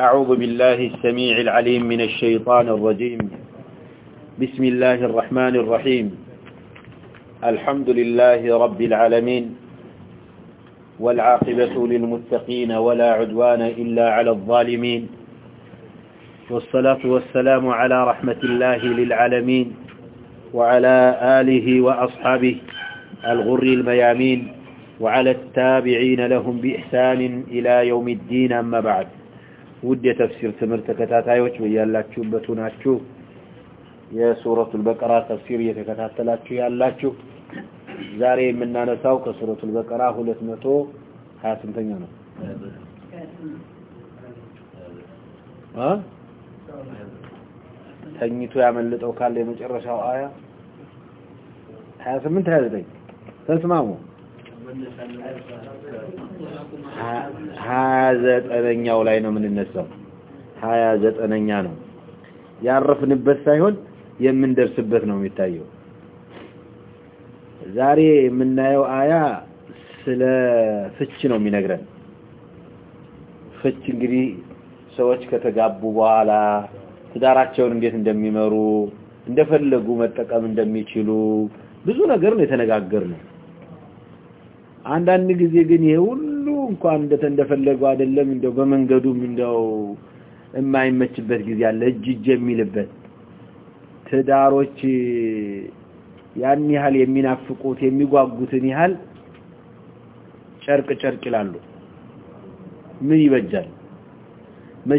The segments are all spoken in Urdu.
أعوذ بالله السميع العليم من الشيطان الرجيم بسم الله الرحمن الرحيم الحمد لله رب العالمين والعاقبة للمتقين ولا عدوان إلا على الظالمين والصلاة والسلام على رحمة الله للعالمين وعلى آله وأصحابه الغر الميامين وعلى التابعين لهم بإحسان إلى يوم الدين أما بعد ውድ የተፍሲር ትምህርት ተከታታዮች እያላችሁበት ሆናችሁ የሱረቱል በቀራ ተፍሲር እየተከታተላችሁ ያላችሁ ዛሬ የምናነሳው ከሱረቱል በቀራ ሁለት መቶ ሀያ ስንተኛ ነው? ተኝቶ ያመለጠው ካለ የመጨረሻው አያ ሀያ ስምንት ሀያ ዘጠኝ ተስማሙ። نگر سچوالا راچر گیس مروف لگو مت چلو بجو نا گھر گھر میں چرک چرک لان لو میری وجہ میں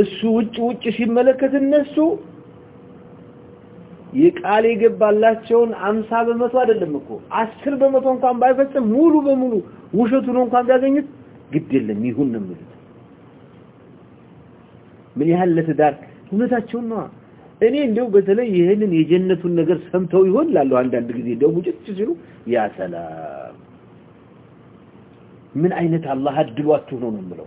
እሱ ውጭ ውጭ ሲመለከት እነሱ የቃል የገባላቸውን አምሳ በመቶ አይደለም እኮ አስር በመቶ እንኳን ባይፈጽም ሙሉ በሙሉ ውሸቱን እንኳን ቢያገኙት ግድ የለም ይሁን ነው የሚሉት ምን ያህል ለትዳር እውነታቸውን ነዋ እኔ እንደው በተለይ ይህንን የጀነቱን ነገር ሰምተው ይሆን ላለሁ አንዳንድ ጊዜ እንደው ሙጭት ሲሉ ያ ሰላም ምን አይነት አላህ አድሏችሁ ነው ነው የምለው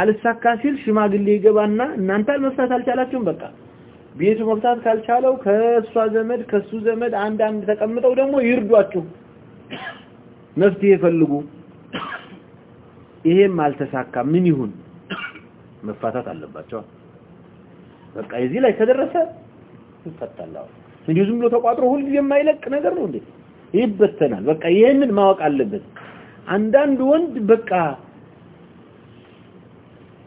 አልሳካ ሲል ሽማግሌ ይገባና እናንተ መፍታት አልቻላችሁም በቃ ቤቱ መፍታት ካልቻለው ከእሷ ዘመድ ከሱ ዘመድ አንድ አንድ ተቀምጠው ደግሞ ይርዷችሁ መፍትሄ ፈልጉ ይሄም አልተሳካ ምን ይሁን መፋታት አለባቸው በቃ እዚህ ላይ ተደረሰ ይፈታላው እንጂ ዝም ብሎ ተቋጥሮ ሁሉ የማይለቅ ነገር ነው እንዴ ይበተናል በቃ ይሄንን ማወቅ አለበት አንዳንድ ወንድ በቃ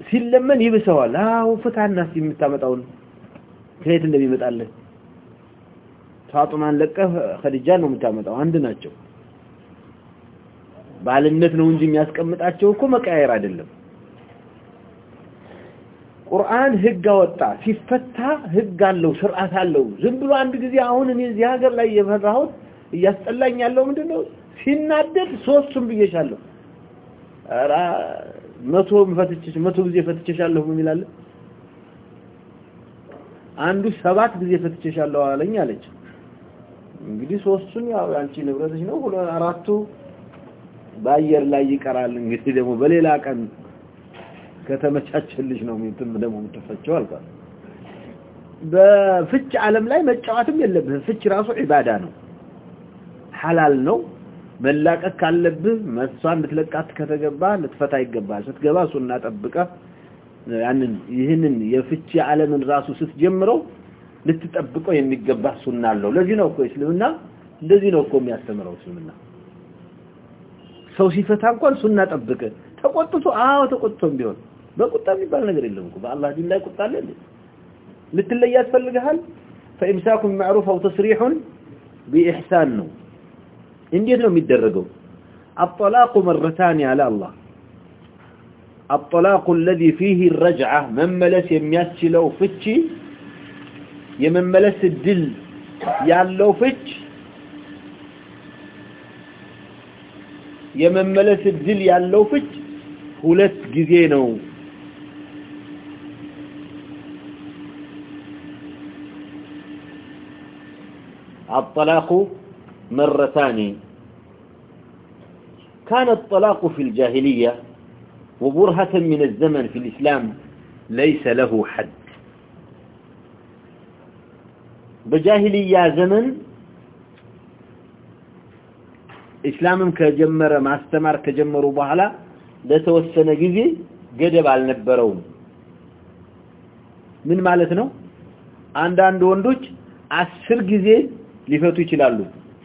ሲለመን ይብሰዋል አው ፈታናስ ይምታመጣው ከየት እንደሚመጣል ፋጡማን ለቀህ ኸዲጃን ነው የምታመጣው አንድ ናቸው ባልነት ነው እንጂ የሚያስቀምጣቸው እኮ መቀያየር አይደለም ቁርአን ህግ አወጣ ሲፈታ ህግ አለው ስርዓት አለው ዝም ብሎ አንድ ጊዜ አሁን እኔ እዚህ ሀገር ላይ የፈራሁት እያስጠላኝ ያለው ምንድን ነው ሲናደድ ሶስቱም ብዬሻለሁ ኧረ መቶ ፈትቼሽ መቶ ጊዜ ፈትቼሻለሁ የሚል አለ። አንዱ ሰባት ጊዜ ፈትቼሻለሁ አለኝ አለች። እንግዲህ ሶስቱን ያው አንቺ ንብረትሽ ነው፣ ሁለት አራቱ በአየር ላይ ይቀራል። እንግዲህ ደግሞ በሌላ ቀን ከተመቻቸልሽ ነው እንትም ደግሞ የምትፈቸው አልኳት። በፍች ዓለም ላይ መጫወትም የለብህም። ፍች ራሱ ዒባዳ ነው፣ ሐላል ነው። መላቀቅ ካለብህ መስዋን ልትለቃት ከተገባ ልትፈታ ይገባል ስትገባ እሱና ጠብቀህ ያንን ይህንን የፍቺ ዓለምን ራሱ ስትጀምረው ልትጠብቀው የሚገባ ሱና አለው ለዚህ ነው እኮ እስልምና እንደዚህ ነው እኮ የሚያስተምረው እስልምና ሰው ሲፈታ እንኳን ሱና ጠብቀ ተቆጥቶ አዎ ተቆጥቶም ቢሆን በቁጣ የሚባል ነገር የለም እኮ በአላህ ዲን ላይ ቁጣ አለ ልትለይ ያስፈልግሃል ፈኢምሳኩም ማዕሩፍ አው ተስሪሑን ቢኢሕሳን ነው እንዴት ነው የሚደረገው الطلاق مرتان على الله الطلاق الذي فيه الرجعة مملس يمياسلو فتشي يمملس الدل يالو فتش يمملس الدل يالو فتش ሁለት ጊዜ ነው الطلاق مرتان كان الطلاق في الجاهلية وبرهة من الزمن في الإسلام ليس له حد بجاهلية زمن إسلام كجمر ما استمر كجمروا بحلا ده توسن جزي قدب على نبرون من مالتنا عندان دوندوش عشر جزي لفتو يشلالو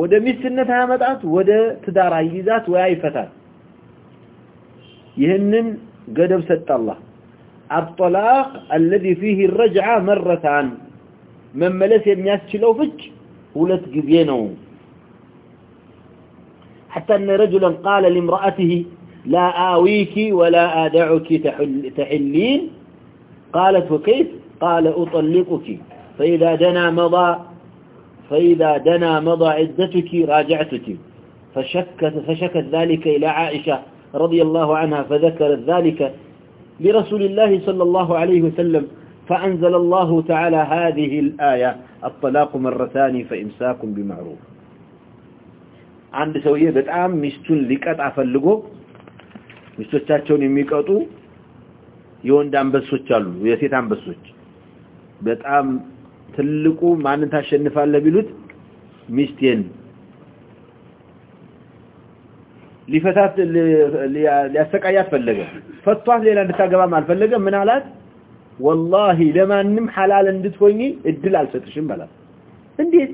ወደ ሚስትነት ያመጣት ወደ ትዳር አይይዛት ወይ አይፈታት ይሄንን ገደብ ሰጣላህ الطلاق الذي فيه الرجعه مره መመለስ የሚያስችለው ፍች ሁለት ጊዜ ነው حتى ان رجلا قال لامراته لا آويك ولا آدعك تحل تحلين قالت وكيف قال أطلقك فإذا دنا مضى فإذا دنا مضى عدتك راجعتك فشكت, فشكت ذلك إلى عائشة رضي الله عنها فذكرت ذلك لرسول الله صلى الله عليه وسلم فأنزل الله تعالى هذه الآية الطلاق مرتان فإمساكم بمعروف عند سوية بتعام مستون لكات عفلقو مستوشتاتشون يميكاتو يوند عم بسوشالو ويسيت عم بسوش بتعام تلقو معنى تاشا نفعل بلوت مستين لفتاة لأسك عيات فلقا فتوح ليلة نتاة قبع مع من علاك والله لما نم حلالا ندتويني ادل على الفتشن بلا انديت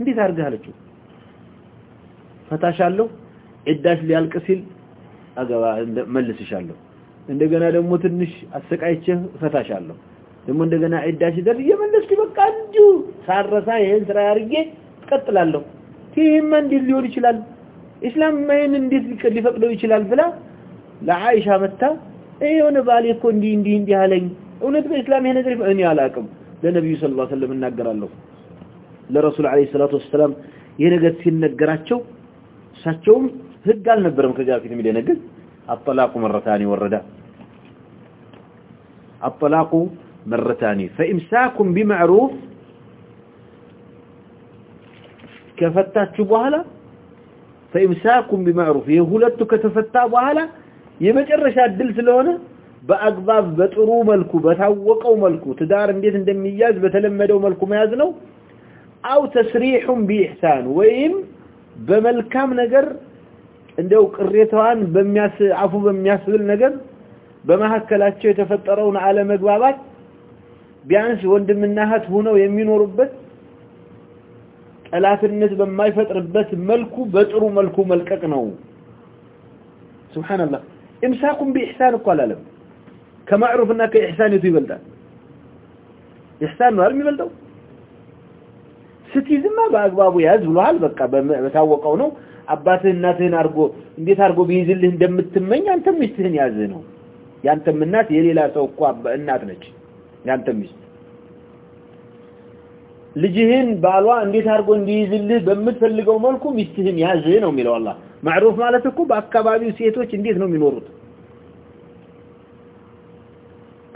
انديت هارجها لك فتاة شعله اداش ليها الكسيل اقبع ملس شعله عندما نموت النش أسك عيات فتاة ደግሞ እንደገና ዒዳ ሲደርስ እየመለስኩ በቃ እንጂ ሳረሳ ይሄን ስራ አድርጌ ቀጥላለሁ። ይህማ እንዴት ሊሆን ይችላል? ኢስላም ይሄን እንዴት ሊፈቅደው ይችላል? ብላ ለዓኢሻ መታ ይሄ የሆነ ባሌ እኮ እንዲህ እንዲህ እንዲህ አለኝ። እውነት በኢስላም ይሄ ነገር እኔ አላውቅም፣ ለነቢዩ ስለ ላ ስለም እናገራለሁ። ለረሱል ዓለይሂ ሰላቱ ወሰላም ይሄ ነገር ሲነገራቸው እሳቸውም ህግ አልነበረም ከዚያ በፊት የሚል ነገር አጠላቁ መረታን ይወረዳ አጠላቁ مرتان تانية فإمساك بمعروف كفتاة شبه هلا فإمساك بمعروف يهولدتك تفتاة وهلا يمجرش الرشاد دلس لونه بأقضاف بطرو ملكو بتاوقو ملكو تدار انديت اندمياز بتلمدو بتلمد أو ملكو ميازنو أو تسريح بإحسان وإن بملكام نقر عندو كريتوان بمياس عفو بمياس للنقر بمهكلات شو يتفترون على مقبابات ቢያንስ ወንድምና እህት ሆነው የሚኖሩበት ጠላትነት በማይፈጥርበት መልኩ በጥሩ መልኩ መልቀቅ ነው ሱብሃንአላህ እምሳኩም በኢህሳን እኮ አላለም ከማዕሩፍና ከኢህሳን ይበልጣል ኢህሳን ነው የሚበልጠው ስቲዝማ በአግባቡ ያዝ ብሏል በቃ በታወቀው ነው አባትህ እናትህን አርጎ እንዴት አርጎ ቢይዝልህ እንደምትመኝ አንተም ይስህን ያዝህ ነው ያንተም እናት የሌላ ሰው እኮ እናት ነች ያንተም ልጅህን ባሏ እንዴት አርጎ እንዲይዝልህ በሚፈልገው መልኩ ምስትህን ያዝህ ነው የሚለው አላህ ማዕሩፍ ማለት እኮ በአካባቢው ሴቶች እንዴት ነው የሚኖሩት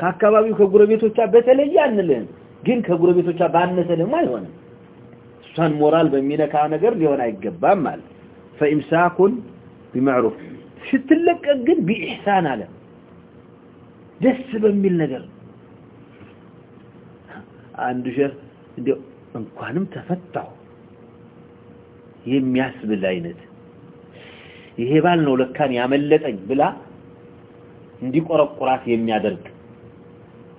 ከአካባቢው ከጉረቤቶቿ በተለየ አንልህም ግን ከጉረቤቶቿ ባነሰ ደግሞ አይሆንም እሷን ሞራል በሚነካ ነገር ሊሆን አይገባም አለ ፈኢምሳኩን ቢማዕሩፍ ስትለቀቅ ግን ቢኢሕሳን አለ ደስ በሚል ነገር ነው አንዱ ሸህ እንዴ እንኳንም ተፈታው የሚያስብል አይነት ይሄ ባል ነው ለካን ያመለጠኝ ብላ እንዲቆረቆራት የሚያደርግ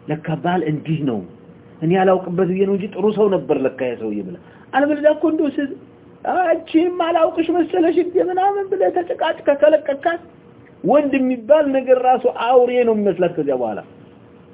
ለካ ባል እንዲህ ነው እኔ አላውቅበት ብዬ ነው እንጂ ጥሩ ሰው ነበር ለካ የሰውዬ ብላ አልበለዚያ እኮ እንደው ስ አንቺም አላውቅሽ መሰለሽ እንደ ምናምን ብለህ ተጨቃጭ ከተለቀካት ወንድ የሚባል ነገር ራሱ አውሬ ነው የሚመስላት ከዚያ በኋላ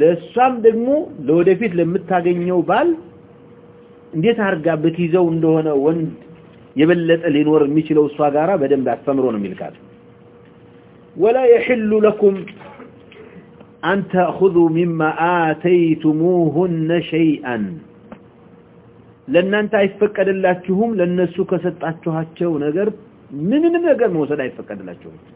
لسوام ደግሞ ለወደፊት ለምታገኘው ባል እንዴት بال اندي እንደሆነ ወንድ የበለጠ ሊኖር የሚችለው እሷ ጋራ በደንብ አስተምሮ ነው صغارا ولا يحل لكم ان تأخذوا مما آتيتموهن شيئا لن انتا يفكر اللاتشهم لن نسوك ستاتشهاتشو نقرب من من من من من من من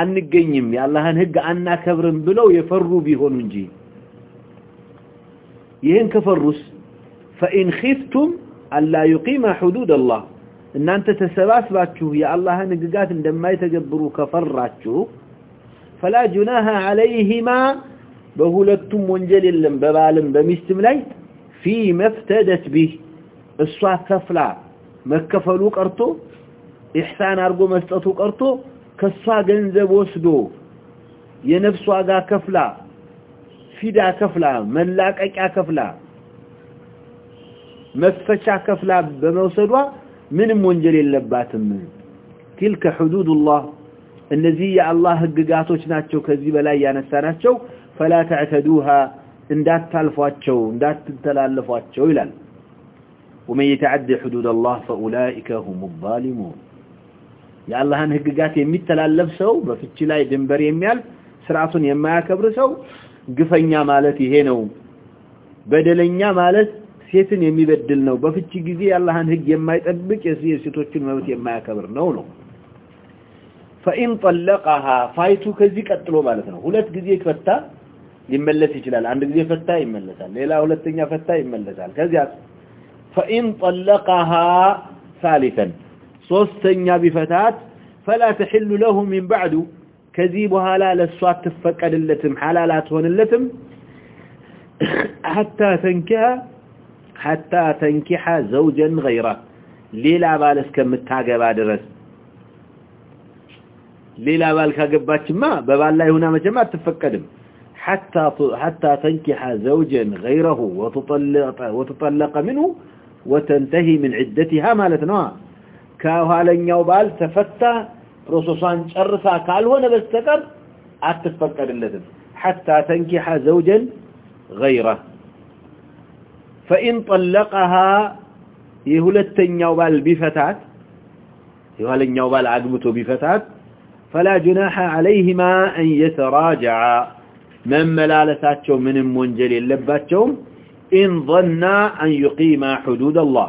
አንገኝም ያላህን ህግ አናከብርም ብለው የፈሩ ቢሆኑ እንጂ ይህን ከፈሩስ فإن خفتم ألا يقيم حدود الله إن أنت تسباس باتشوه يا الله نققات عندما يتقبرو كفراتشوه فلا جناها عليهما بهولتم منجل اللم ببالم بمستم لي فيما افتدت به الصواة كفلا ما كفلوك أرتو إحسان أرقو ما أرتو ከሷ ገንዘብ ወስዶ የነፍሷ ዋጋ ከፍላ ፊዳ ከፍላ መላቀቂያ ከፍላ መፈቻ ከፍላ በመውሰዷ ምንም ወንጀል የለባትም تلك حدود الله እነዚህ የአላህ ህግጋቶች ናቸው ከዚህ በላይ ያነሳናቸው فلا تعتدوها እንዳታልፏቸው እንዳትተላለፏቸው ይላል ومن يتعدى حدود الله فاولئك هم الظالمون የአላህን ህግጋት የሚተላለፍ ሰው በፍቺ ላይ ድንበር የሚያልፍ ስርዓቱን የማያከብር ሰው ግፈኛ ማለት ይሄ ነው በደለኛ ማለት ሴትን የሚበድል ነው በፍቺ ጊዜ የአላህን ህግ የማይጠብቅ የሴቶችን መብት የማያከብር ነው ነው فإن طلقها فايتو كذي قتلو ማለት ነው ሁለት ጊዜ ፈታ ሊመለስ ይችላል አንድ ጊዜ ፈታ ይመለሳል ሌላ ሁለተኛ ፈታ ይመለሳል ከዚያ فإن طلقها ثالثا صوستن يا فلا تحل له من بعد كذيب هلا لسوات تفكى للتم حلالات ونلتم حتى تنكح حتى تنكح زوجا غيره ليلا بالسك متاغى بادرس ليلا بالكا جباچ ما ببال لا يونا مجما تتفقد حتى حتى تنكح زوجا غيره وتطلق وتطلق منه وتنتهي من عدتها مالتنا ከኋለኛው ባል ተፈታ ፕሮሰሷን ጨርሳ ካልሆነ በስተቀር አትፈቀድለትም ሐታ ተንኪሐ ዘውጀን ገይረ ፈኢን ጠለቀሃ የሁለተኛው ባል ቢፈታት የኋለኛው ባል አግብቶ ቢፈታት ፈላ ጁናሐ ዓለይህማ አን የተራጃዓ መመላለሳቸው ምንም ወንጀል የለባቸውም ኢን ظና አን ዩቂማ ሕዱድ አላህ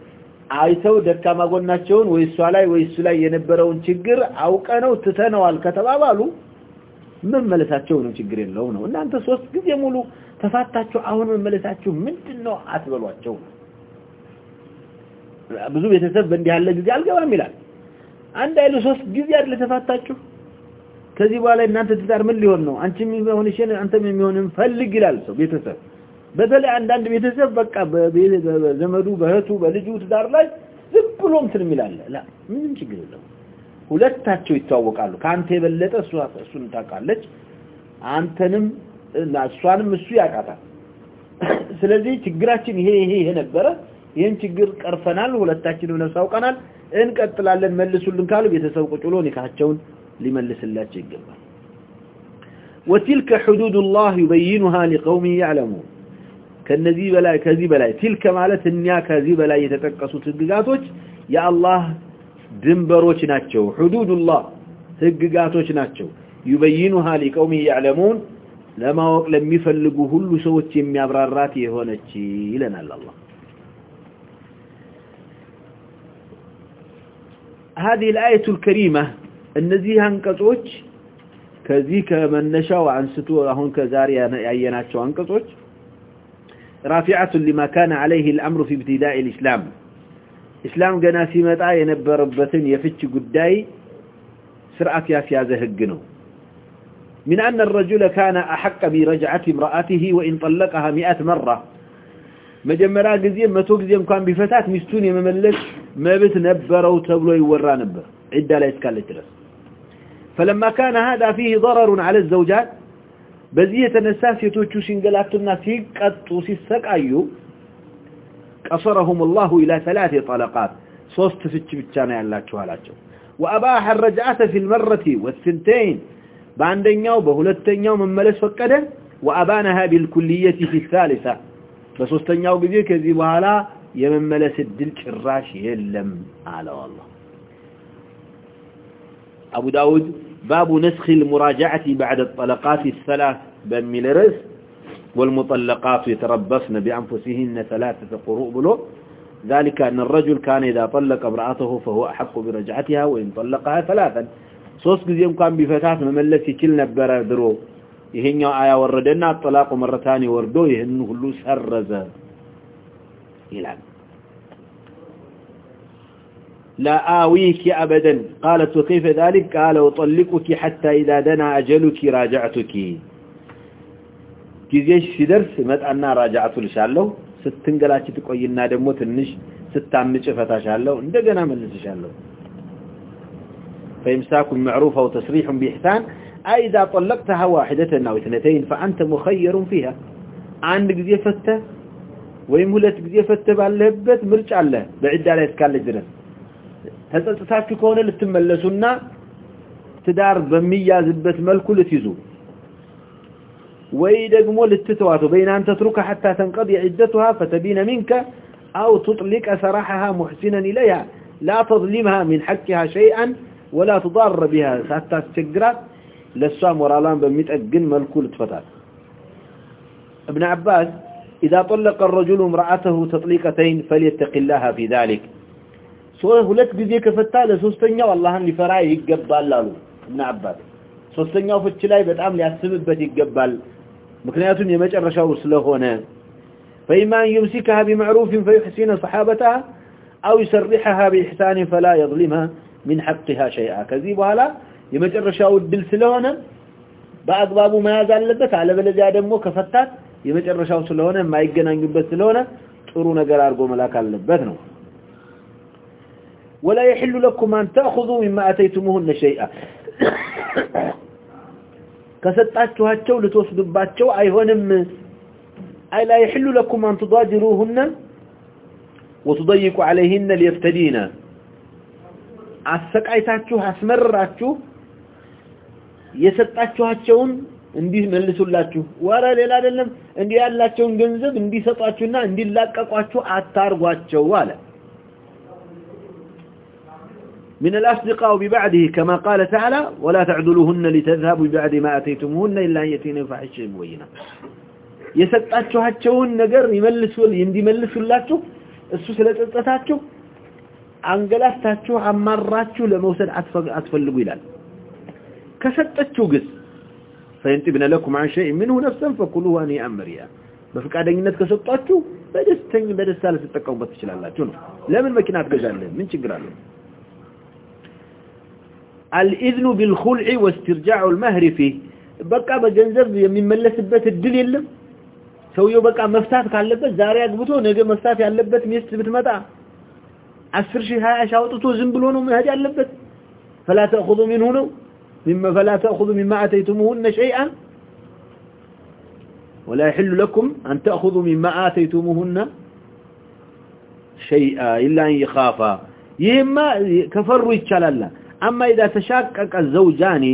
والنے برو چوکا چیگری لو نسل مل ساچو من آ سر بندی حال انساتے گر سو بے تھے በተለይ አንዳንድ ቤተሰብ በቃ በዘመዱ በእህቱ በልጁ ትዳር ላይ ዝም ብሎ እንትን የሚላለ ምንም ችግር የለም። ሁለታቸው ይተዋወቃሉ። ከአንተ የበለጠ እሷ እሱን ታውቃለች፣ አንተንም እና እሷንም እሱ ያውቃታል። ስለዚህ ችግራችን ይሄ ይሄ ይሄ ነበረ። ይህን ችግር ቀርፈናል፣ ሁለታችንም ነፍስ አውቀናል፣ እንቀጥላለን። መልሱልን ካሉ ቤተሰብ ቁጭ ብሎ ኒካቸውን ሊመልስላቸው ይገባል። ወቲልከ ሕዱድ ላህ ዩበይኑሃ ሊቀውሚ ያዕለሙን ከነዚህ በላይ ከዚህ በላይ تلك ማለት እኛ ከዚህ በላይ የተጠቀሱት ህግጋቶች የአላህ ድንበሮች ናቸው حدود الله ህግጋቶች ናቸው يبينها لقوم يعلمون ለማወቅ ለሚፈልጉ ሁሉ ሰዎች የሚያብራራት የሆነች ይለናል አላህ هذه الآية الكريمة النزيه አንቀጾች ከዚህ ከመነሻው አንስቶ አሁን ከዛሬ ያየናቸው አንቀጾች رافعة لما كان عليه الأمر في ابتداء الإسلام إسلام قنا في مدعا ينبى ربتين يفتش قداي سرعة يا فيازه من أن الرجل كان أحق برجعة امرأته وإن طلقها مئة مرة مجمرا قزيم متوقزيم كان بفتاة مستوني مملس ما بتنبر أو تبلو يورا نبر عدة لا يتكالي ترس فلما كان هذا فيه ضرر على الزوجات በዚህ የተነሳ ሴቶቹ ሲንገላቱና ሲቀጡ ሲሰቃዩ ቀሰረሁም الله الى ثلاث طلقات ሶስት ፍች ብቻ ነው ያላችሁ አላቸው واباح الرجعه في المره والثنتين በአንደኛው በሁለተኛው መመለስ ፈቀደ وابانها بالكليه في الثالثه በሶስተኛው ጊዜ ከዚህ በኋላ የመመለስ እድል ጭራሽ የለም አለ والله ابو داود باب نسخ المراجعة بعد الطلقات الثلاث بمي لرس والمطلقات يتربصن بأنفسهن ثلاثة قروء بلو ذلك أن الرجل كان إذا طلق برعاته فهو أحق برجعتها وإن طلقها ثلاثا سوسك زيوم كان بفتاة مملسي كلنا برادرو يهن يو آيا وردنا الطلاق مرتان وردو يهن هلو سرزا يلعب لا آويك أبدا قالت وكيف ذلك قال أطلقك حتى إذا دنا أجلك راجعتك كيزيش في درس مات أنا راجعت لشاء الله ستنقلاتك وينا دموت النش ستعمل شفتا شاء الله اندقنا من شاء الله فيمساك المعروف أو تصريح بإحسان أي إذا طلقتها واحدة أو اثنتين فأنت مخير فيها عندك زي فتة ويمولتك زي فتة بعد لهبت مرج على بعد على إسكال الجنس ተጸጽታችሁ ከሆነ ልትመለሱና ትዳር በሚያዝበት መልኩ ልትይዙ ወይ ደግሞ ልትተዋቱ በእናንተ ትሩከ حتى تنقضي عدتها فتبين منك أو تطلق سراحها محسنا إليها لا تظلمها من حقها شيئا ولا تضار بها حتى تستقرات للسام ورالان بمتأقن ملكو لتفتات ابن عباس إذا طلق الرجل امرأته تطليقتين فليتق الله في ذلك ሁለት ጊዜ ከፈታ ለሶስተኛው አላህን ሊፈራ ይገባል አሉ እና አባት ሶስተኛው ፍች ላይ በጣም ሊያስብበት ይገባል ምክንያቱም የመጨረሻው ስለሆነ فإمان يمسكها بمعروف فيحسن صحابتها أو يسرحها بإحسان فلا يظلمها من حقها شيئا كذيب هلا يمجر رشاو الدل سلونا بأقباب ما يزال لبس على بلد آدمه كفتات يمجر رشاو سلونا ما يقنان يبس سلونا ترون قرار قوم لا كان ولا يحل لكم أن تأخذوا مما أتيتموهن شيئا كسطعتوا هاتشو لتوصدوا باتشو أي هونم أي لا يحل لكم أن تضادروهن وتضيقوا عليهن ليفتدينا أسقعتاتشو هاسمر راتشو يسطعتوا هاتشون እንዲህ መልሱላችሁ ወረ ሌላ አይደለም እንዲያላችሁን ገንዘብ እንዲሰጣችሁና እንዲላቀቋችሁ አታርጓቸው አለ من الأصدقاء ببعده كما قال تعالى ولا تعدلوهن لتذهبوا ببعد ما أتيتمهن إلا أن يتيني فحشي موينة يسطاتشو هاتشوهن نقر يملسوا يمدي ملسوا لاتشو السوسة لا تسطاتشو أنقلاستاتشو عماراتشو لموسد أتفلقوا لكم عن شيء منه نفسا فكلوا أني أمريا بفك عدن الناس كسطاتشو بدستان بدستان ستكوا بطشلان لاتشو لا من مكينات قجان الاذن بالخلع واسترجاع المهر فيه بقى بجنزب من ملس بيت الدل يلم سويه بقى مفتاح قال له بس زاري اغبته نجه مفتاح يالبت مست بيت متى 10 شي هاي اشاوطته زنبله ونو مهد فلا تاخذوا منه نو مما فلا تاخذوا مما اتيتموهن شيئا ولا يحل لكم ان تاخذوا مما اتيتموهن شيئا الا ان يخافا يما كفروا يتشالله أما إذا تشاكك الزوجاني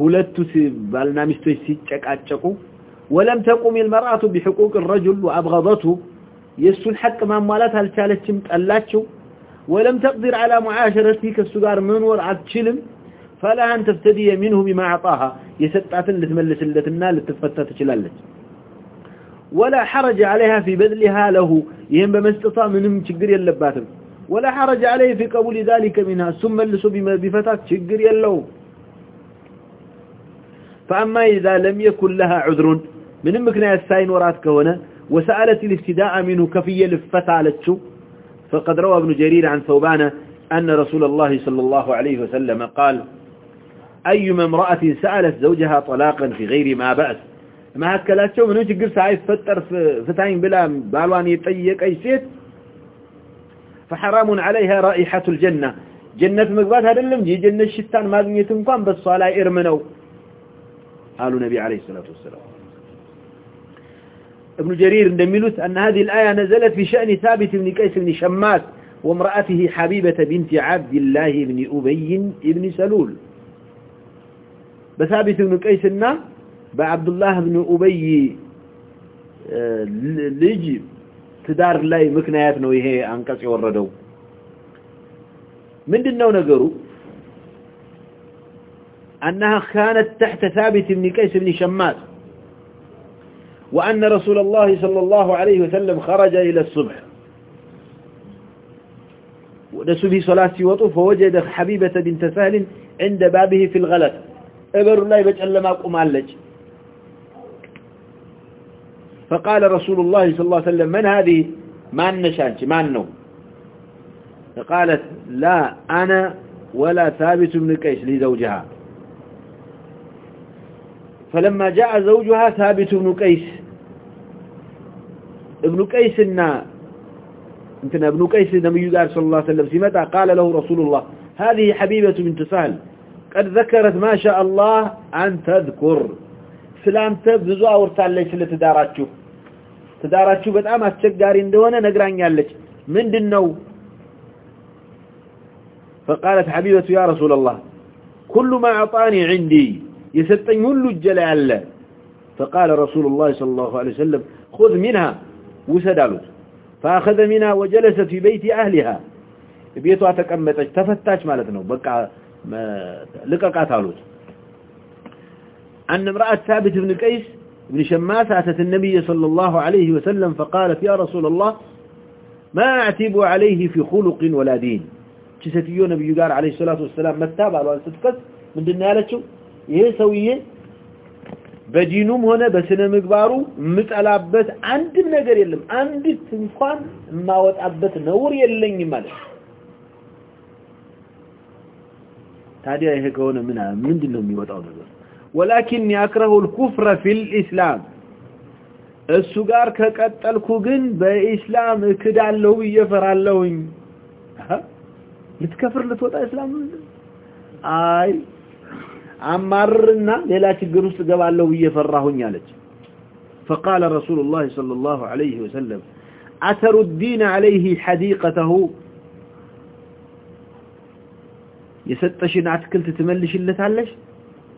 هلتو سيبالنا مستوي سيتشاك أتشاكو ولم تقوم المرأة بحقوق الرجل وأبغضته يسو الحق ما مالتها لتالتش متألاتشو ولم تقدر على معاشرة فيك السجار من ورعة تشلم فلا أن تفتدي منه بما عطاها يسطعت لتملس اللتنا لتفتت تشلالتش ولا حرج عليها في بذلها له يهم بمستطاع منهم تقدر يلباتهم ولا حرج عليه في قبول ذلك منها ثم لسوا بما بفتاة شقر يلو فأما إذا لم يكن لها عذر من المكنى الساين وراتك هنا وسألت الافتداء منه كفية لفتاة لتشو فقد روى ابن جرير عن ثوبانة أن رسول الله صلى الله عليه وسلم قال أيما امرأة سألت زوجها طلاقا في غير ما بأس ما هكذا لا تشو منه شقر سعيد فتر فتاين بلا بالوان يتيك أي شيء فحرام عليها رائحة الجنة جنة مقبات هذا اللمجي جنة الشتان ماذن يتنقام بالصلاة إرمنو قالوا نبي عليه الصلاة والسلام ابن جرير دميلوس أن هذه الآية نزلت في شأن ثابت بن كيس بن شمات وامرأته حبيبة بنت عبد الله بن أبي بن سلول بثابت بن كيس بن عبد الله بن أبي لجب تدار لاي مكنيات نو هي انقص يوردو من دون نغرو انها كانت تحت ثابت بن قيس بن شماس وان رسول الله صلى الله عليه وسلم خرج الى الصبح وده في صلاه في فوجد حبيبه بنت سهل عند بابه في الغلط ابر الله بجلم اقوم عليه فقال رسول الله صلى الله عليه وسلم من هذه ما النشانش ما النوم فقالت لا أنا ولا ثابت من كيس لزوجها فلما جاء زوجها ثابت ابن كيس ابن كيس انتنا ابن كيس نبي قال صلى الله عليه وسلم سمتع قال له رسول الله هذه حبيبة من تسال قد ذكرت ما شاء الله أن تذكر سلام تبذزوا أورتان ليس لتدارات شوف ትዳራችሁ በጣም አስቸጋሪ እንደሆነ ነግራኛለች ምንድነው فقالت حبيبة يا رسول الله كل ما أعطاني عندي يستطيع كل الله فقال رسول الله صلى الله عليه وسلم خذ منها وسدالت فأخذ منها وجلس في بيت أهلها بيتها تكمتش تفتاش مالتنا بقى لقاقات قالوا أن امرأة ثابت بن قيس ابن شماس أتت النبي صلى الله عليه وسلم فقالت يا رسول الله ما أعتب عليه في خلق ولا دين كستيو نبي قال عليه الصلاة والسلام ما تتابع لو أن تتكس من دلنا لك إيه سوية بدينهم هنا بسنا مقبارو متعلا بس عند النقر يلم عند التنفان ما وتعبت نور يلن يمالك تعدي أيهاك هنا منها من دلهم يوتعون الله ولكن يكره الكفر في الإسلام السجار كقتل كوغن بإسلام كدال لو يفر الله هل تكفر لتوضع إسلام آي عمارنا للا تقرس قبال لو يفره فقال رسول الله صلى الله عليه وسلم أتر الدين عليه حديقته يستشن عتكل تتملش اللي تعلش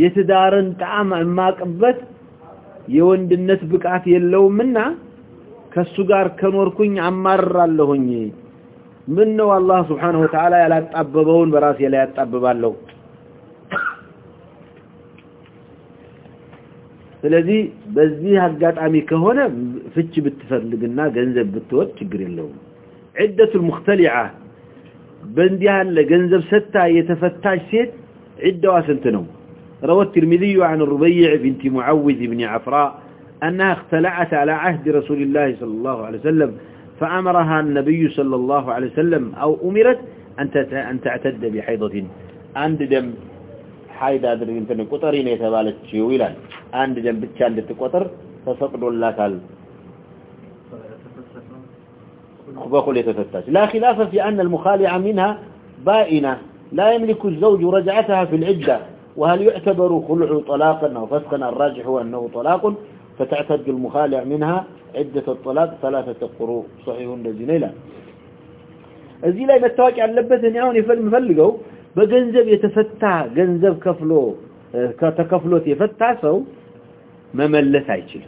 የትዳርን ጣም አማቀበት የወንድነት ብቃት የለውምና ከሱ ጋር ከኖርኩኝ አማርራለሁኝ ምን ነው አላህ Subhanahu Wa Ta'ala ያላጣበበውን በራሴ ላይ ያጣበባለሁ ስለዚህ በዚህ አጋጣሚ ከሆነ ፍች ብትፈልግና ገንዘብ ብትወድ ችግር የለውም عده المختلعه በእንዲህ ያለ ገንዘብ ሰጣ የተፈታች ሴት ዒዳዋ ስንት ነው روى الترمذي عن الربيع بنت معوذ بن عفراء أنها اختلعت على عهد رسول الله صلى الله عليه وسلم فأمرها النبي صلى الله عليه وسلم أو أمرت أن تعتد بحيضة عند دم حيضة هذا الانتن قطرين يتبالت شويلا عند دم بتشان لتقطر فسقد الله تعالى بقول يتفتش لا خلاف في أن المخالعة منها بائنة لا يملك الزوج رجعتها في العدة وهل يعتبر خلع طلاقا أو فسقا الراجح هو أنه طلاق فتعتد المخالع منها عدة الطلاق ثلاثة قروء صحيح لزنيلا أزيلا إذا التواكع اللبث أن يعني فلقوا بقنزب يتفتع قنزب كفلو كتكفلو تيفتع سو ما ملث عيشل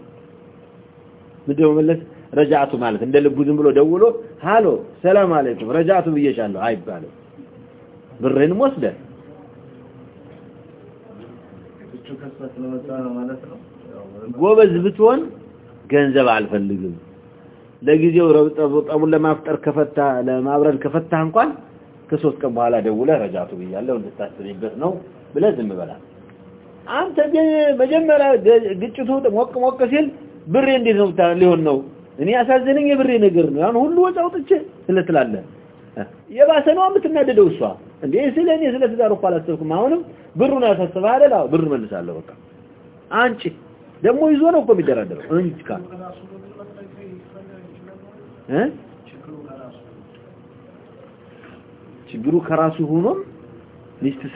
مدهو ملث رجعته مالت عند اللي بوزن بلو دوله هالو سلام عليكم رجعته بيش عالو عيب بالو برين موسده ጎበዝ ብትሆን ገንዘብ አልፈልግም ለጊዜው ረብጠቡን ለማፍጠር ከፈታ ለማብረድ ከፈታ እንኳን ከሶስት ቀን በኋላ ደውለ ረጃቱ ብያለው እንድታስብበት ነው ብለ ዝም በላ አንተ ግን መጀመሪያ ግጭቱ ሞቅ ሞቅ ሲል ብሬ እንዴት ነው ሊሆን ነው እኔ ያሳዘነኝ የብሬ ነገር ነው ያን ሁሉ ወጪ አውጥቼ ስለትላለ የባሰ ነው የምትናደደው እሷ እንዴ ስለ እኔ ስለ ትዳር እኮ አላሰብኩም አሁንም خراس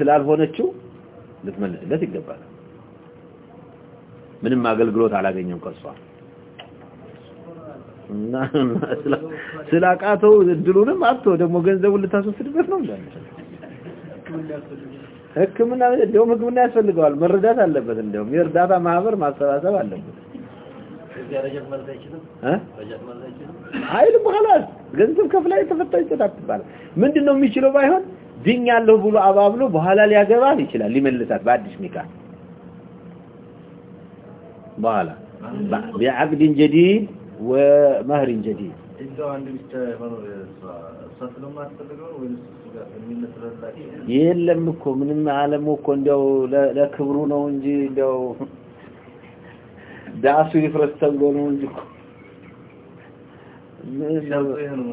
نلال ہوگل گروہ ህክምና እንደው ምግብና ያስፈልጋል መረዳት አለበት እንደው የርዳታ ማህበር ማሰባሰብ አለበት እዚያ ረጀብ ገንዘብ ከፍላ የተፈታ ይጣጣ ባለ ምንድነው የሚችለው ባይሆን ድኛለሁ ብሎ አባብሎ በኋላ ሊያገባ ይችላል ሊመልሳት በአዲስ ሚካ በኋላ ያ جديد ጀዲድ جديد እንደው አንድ ምስተ የለም እኮ ምንም ዓለም እኮ እንዲያው ለክብሩ ነው እንጂ እንዲያው ዳሱ ይፍረስ ተብሎ ነው እንጂ እኮ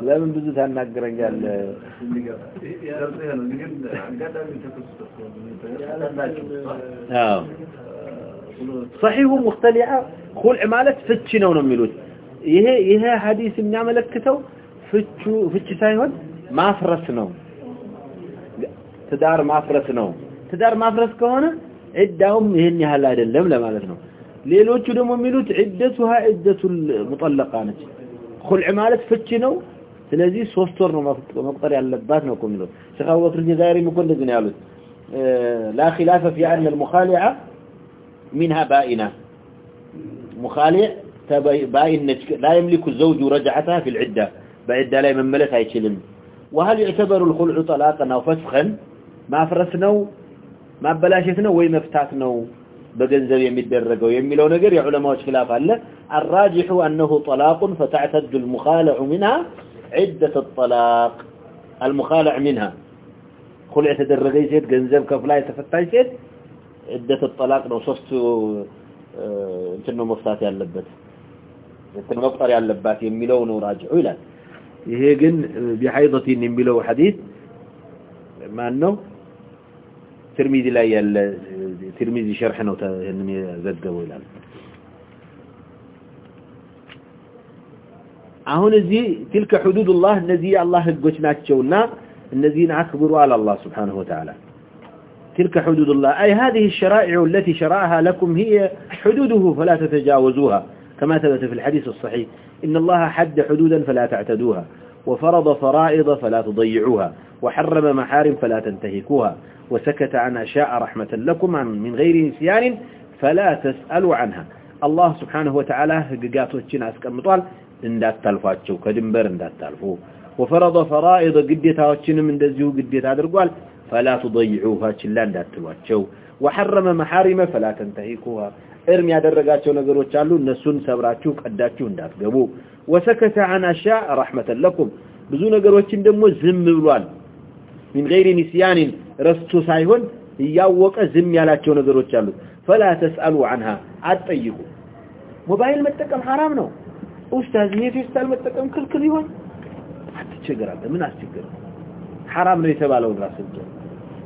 ለምን ብዙ ታናግረኛለህ? صحيح مختلع خلع ማለት ፍቺ ነው ነው የሚሉት ይሄ ይሄ ሐዲስ የሚያመለክተው ፍቹ ፍቺ ሳይሆን ማፍረስ ነው ትዳር ማፍረስ ነው ትዳር ማፍረስ ከሆነ ዒዳውም ይሄን ያህል አይደለም ለማለት ነው ሌሎቹ ደግሞ የሚሉት ዒደቱሃ ዒደቱል ሙጠለቃ ነች خلع ማለት ፍቺ ነው ስለዚህ ሶስት ወር ነው መቁጠር ያለባት ነው እኮ የሚሉት ሸህ አቡበክር ጀዛይሪ እኮ እንደዚህ ነው ያሉት لا خلاف في أن المخالعة منها بائنة مخالع باين لا يملك الزوج رجعتها في العدة بعد ላይ መመለስ አይችልም وهل يعتبر الخلع طلاقا او فسخا ማፍረስ ነው ማበላሸት ነው ወይ መፍታት ነው በገንዘብ የሚደረገው የሚለው ነገር የዑለማዎች خلاف አለ الراجح انه طلاق فتعتد المخالع منها عده الطلاق المخالع منها خلع تدرجي ሴት ገንዘብ ከፍላ የተፈታች ሴት عده الطلاق ነው ሶስቱ እንትን ነው መፍታት ያለበት እንትን መቁጠር ያለባት የሚለው ነው ራጅዑ ይላል هي جن بحيضتي نملو حديث ما انه ترميذي لا يال ترميذي شرحنا وتهنم يزدقوا الان اهون زي تلك حدود الله نزي الله قوشنا تشونا النزين عكبروا على الله سبحانه وتعالى تلك حدود الله أي هذه الشرائع التي شرعها لكم هي حدوده فلا تتجاوزوها كما ثبت في الحديث الصحيح إن الله حد حدودا فلا تعتدوها وفرض فرائض فلا تضيعوها وحرم محارم فلا تنتهكوها وسكت عن شاء رحمة لكم من غير نسيان فلا تسألوا عنها الله سبحانه وتعالى قاتل الناس كمطال إن دات تلفاتشو كدنبر إن دات تلفو وفرض فرائض قديتها وشنم من دزيو قديتها درقوال فلا تضيعوها چلان داتلواتشو وحرم محارم فلا تنتهيكوها ارمي عدرقاتشو نقروا چالو نسون سبراتشو قداتشو انداتقبو وسكت عن أشياء رحمة لكم بزو نقروا چين دمو زم بلوان من غير نسيان رستو سايهون ياوك زم يالاتشو نقروا چالو فلا تسألوا عنها عد طيقو موبايل متكم حرام نو أستاذ نيفي استال متكم كل كل يوان حتى تشقر من أستقر حرام نيتبالو نراس الجنة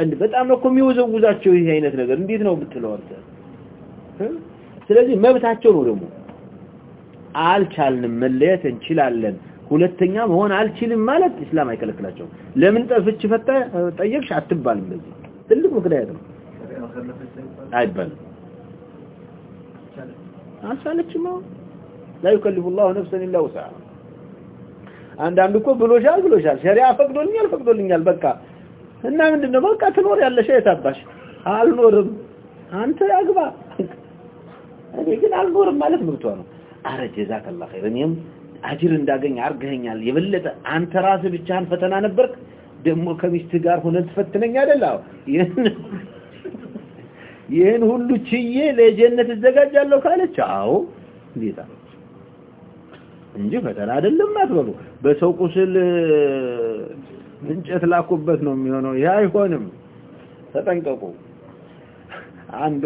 አንድ በጣም እኮ የሚወዘውዛቸው ይሄ አይነት ነገር እንዴት ነው ብትለው አንተ ስለዚህ መብታቸው ነው ደግሞ አልቻልንም መለየት እንችላለን ሁለተኛ መሆን አልችልም ማለት እስላም አይከለክላቸውም ለምን ጠፍች ፈተ ጠየቅሽ አትባል እንደዚህ ትልቅ ምክንያት ነው አይባልም አልቻለችም ላ ዩከልፉላሁ ነፍሰን ኢላ ውስዐሃ አንዳንድ እኮ ብሎሻል ብሎሻል ሸሪዓ ፈቅዶልኛል ፈቅዶልኛል በቃ እና ምንድን ነው በቃ ትኖር ያለሽ የታባሽ አልኖርም አንተ ያግባ እኔ ግን አልኖርም ማለት መብቷ ነው አረ ጀዛከላህ ኸይር እኔም አጅር እንዳገኝ አርገኸኛል የበለጠ አንተ ራስህ ብቻህን ፈተና ነበርክ ደግሞ ከሚስትህ ጋር ሆነ ትፈትነኝ አይደል አዎ ይህን ሁሉ ችዬ ለጀነት እዘጋጃለሁ ካለች አዎ እንዴት እንጂ ፈተና አይደለም አትበሉ በሰው ቁስል እንጨት ላኩበት ነው የሚሆነው። ይህ አይሆንም፣ ተጠንቀቁ። አንዷ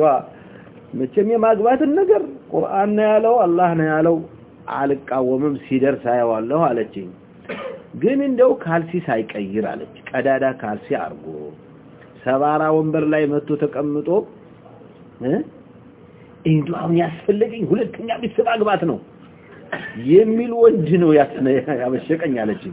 መቼም የማግባትን ነገር ቁርአን ነው ያለው አላህ ነው ያለው አልቃወምም፣ ሲደርስ አየዋለሁ አለችኝ። ግን እንደው ካልሲ ሳይቀይር አለች፣ ቀዳዳ ካልሲ አርጎ ሰባራ ወንበር ላይ መጥቶ ተቀምጦ እንዱ አሁን ያስፈለገኝ ሁለተኛ ቤተሰብ አግባት ነው የሚል ወንድ ነው ያበሸቀኝ አለችኝ።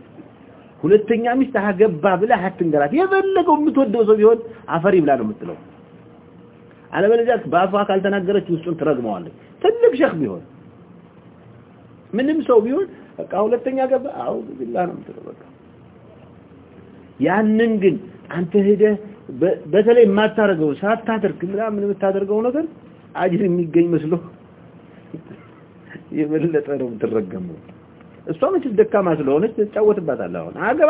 رگ بسلو یہ تم رگ گ مہینات کرنا آگے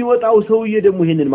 والے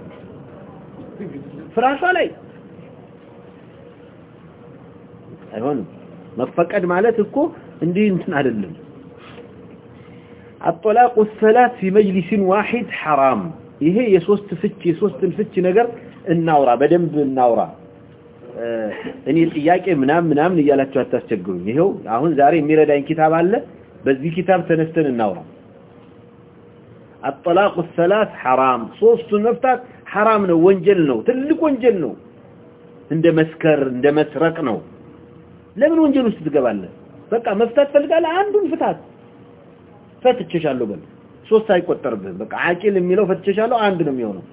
ፍራሷ ላይ አይሆን መፈቀድ ማለት እኮ እንዴ እንትን አይደለም الطلاق الثلاث في مجلس واحد حرام ይሄ የሶስት ፍች የሶስትን ፍች ነገር እናውራ በደንብ እናውራ እኔ ጥያቄ ምናም ምናም ይያላችሁ አታስቸግሩኝ ይሄው አሁን ዛሬ የሚረዳኝ kitab አለ በዚህ kitab ተነስተን እናውራ الطلاق الثلاث حرام ሶስቱን መፍታት حرام نو ونجل نو تلك ونجل نو عند مسكر عند مسرق نو لمن ونجل نستدقى بالله بقى مفتاد فالقى لعنده مفتاد فاتت تشاله بالله سوى سايكو التربية بقى عاكل امي لو فاتت تشاله عنده ميونه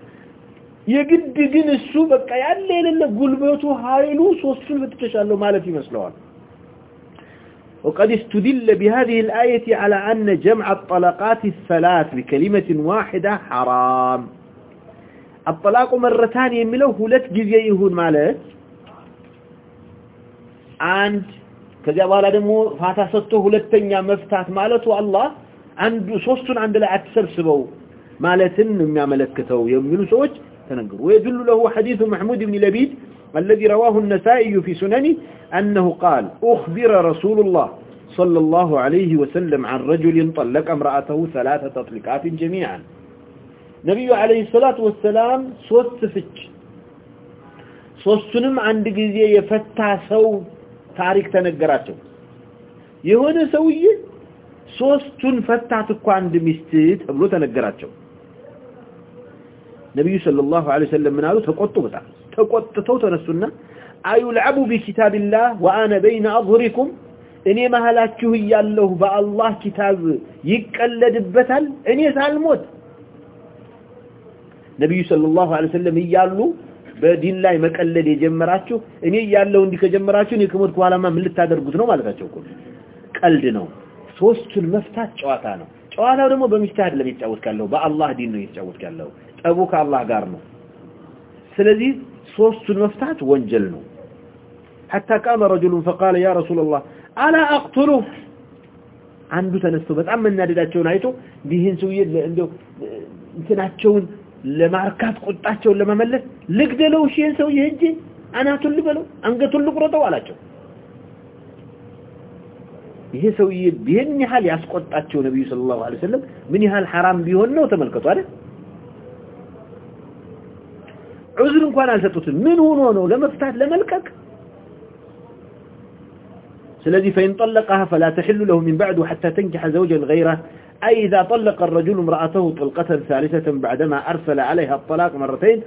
يجد دين السوء بقى يعلين انه قلبيوتو هارلو سوى سلو فاتت تشاله مسلوان وقد استدل بهذه الآية على أن جمع الطلقات الثلاث بكلمة واحدة حرام አጠላቁ መረታን የሚለው ሁለት ጊዜ ይሁን ማለት አንድ ከዚያ በኋላ ደግሞ ፋታ ሰጥቶ ሁለተኛ መፍታት ማለቱ አላህ አንዱ ሶስቱን አንድ ላይ አትሰብስበው ማለትን የሚያመለክተው የሚሉ ሰዎች ተነገሩ ويدل له حديث محمود بن لبيد الذي رواه النسائي في سننه أنه قال أخبر رسول الله صلى الله عليه وسلم عن رجل طلق امرأته ثلاثة طلقات جميعا ነቢዩ አለ ሰላት ወሰላም ሶስት ፍች ሶስቱንም አንድ ጊዜ የፈታ ሰው ታሪክ ተነገራቸው የሆነ ሰውዬ ሶስቱን ፈታት እኮ አንድ ሚስት ተብሎ ተነገራቸው ነቢዩ ስለ ላሁ ለ ሰለም ምናሉ ተቆጡ በጣም ተቆጥተው ተነሱና አዩልዐቡ ቢኪታብላህ ወአነ በይነ አሁሪኩም እኔ መሃላችሁ እያለሁ በአላህ ኪታብ ይቀለድበታል እኔ ሳልሞት ነብዩ ሰለላሁ ዐለይሂ ወሰለም ይያሉ በዲን ላይ መቀለል የጀመራችሁ እኔ ይያለው እንዲ ከጀመራችሁ እኔ ከመድኩ ዓላማ ምን ልታደርጉት ነው ማለታቸው እኮ ቀልድ ነው ሶስቱን መፍታት ጨዋታ ነው ጨዋታው ደግሞ በሚስተህ አይደለም ይጫወትካለው በአላህ ዲን ነው ይጫወትካለው ጠቡ ከአላህ ጋር ነው ስለዚህ ሶስቱን መፍታት ወንጀል ነው حتى قام رجل فقال يا رسول الله الا اقتله አንዱ ተነስተው በጣም መናደዳቸውን አይቶ ቢህን ሰውዬ እንደው እንትናቸውን ለማርካት ቁጣቸውን ለመመለስ ልግደለው እሺ ይሄን ሰውዬ ሂጂ አናቱን ልበለው አንገቱን ልቁረጠው አላቸው ይሄ ሰውዬ ይሄን ያህል ያስቆጣቸው ነብዩ ሰለላሁ ዐለይሂ ወሰለም ምን ያህል حرام ቢሆን ነው ተመልከቱ አይደል عذر እንኳን አልሰጡትም ምን ሆኖ ነው ለመፍታት ለመልቀቅ ስለዚህ فإن طلقها فلا تحل له من بعد حتى تنكح زوجا غيره أي إذا طلق الرجل امرأته طلقة ثالثة بعدما أرسل عليها الطلاق مرتين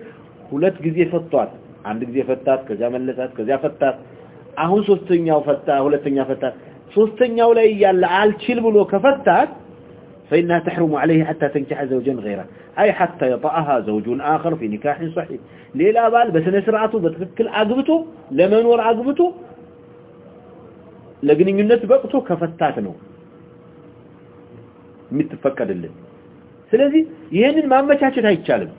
هلت قزية فتات عندك قزية فتات كزية ملتات كزية فتات أهون سوستنيا وفتات هلتنيا فتات سوستنيا وليا العال تشلبلو كفتات فإنها تحرم عليه حتى تنكح زوجا غيره أي حتى يطأها زوج آخر في نكاح صحيح ليه لا بال بس نسرعته بتفكل عقبته لمنور عقبته لقنين النت بقته كفتات نوم የምትፈቀድልን ስለዚህ ይህንን ማመቻቸት አይቻልም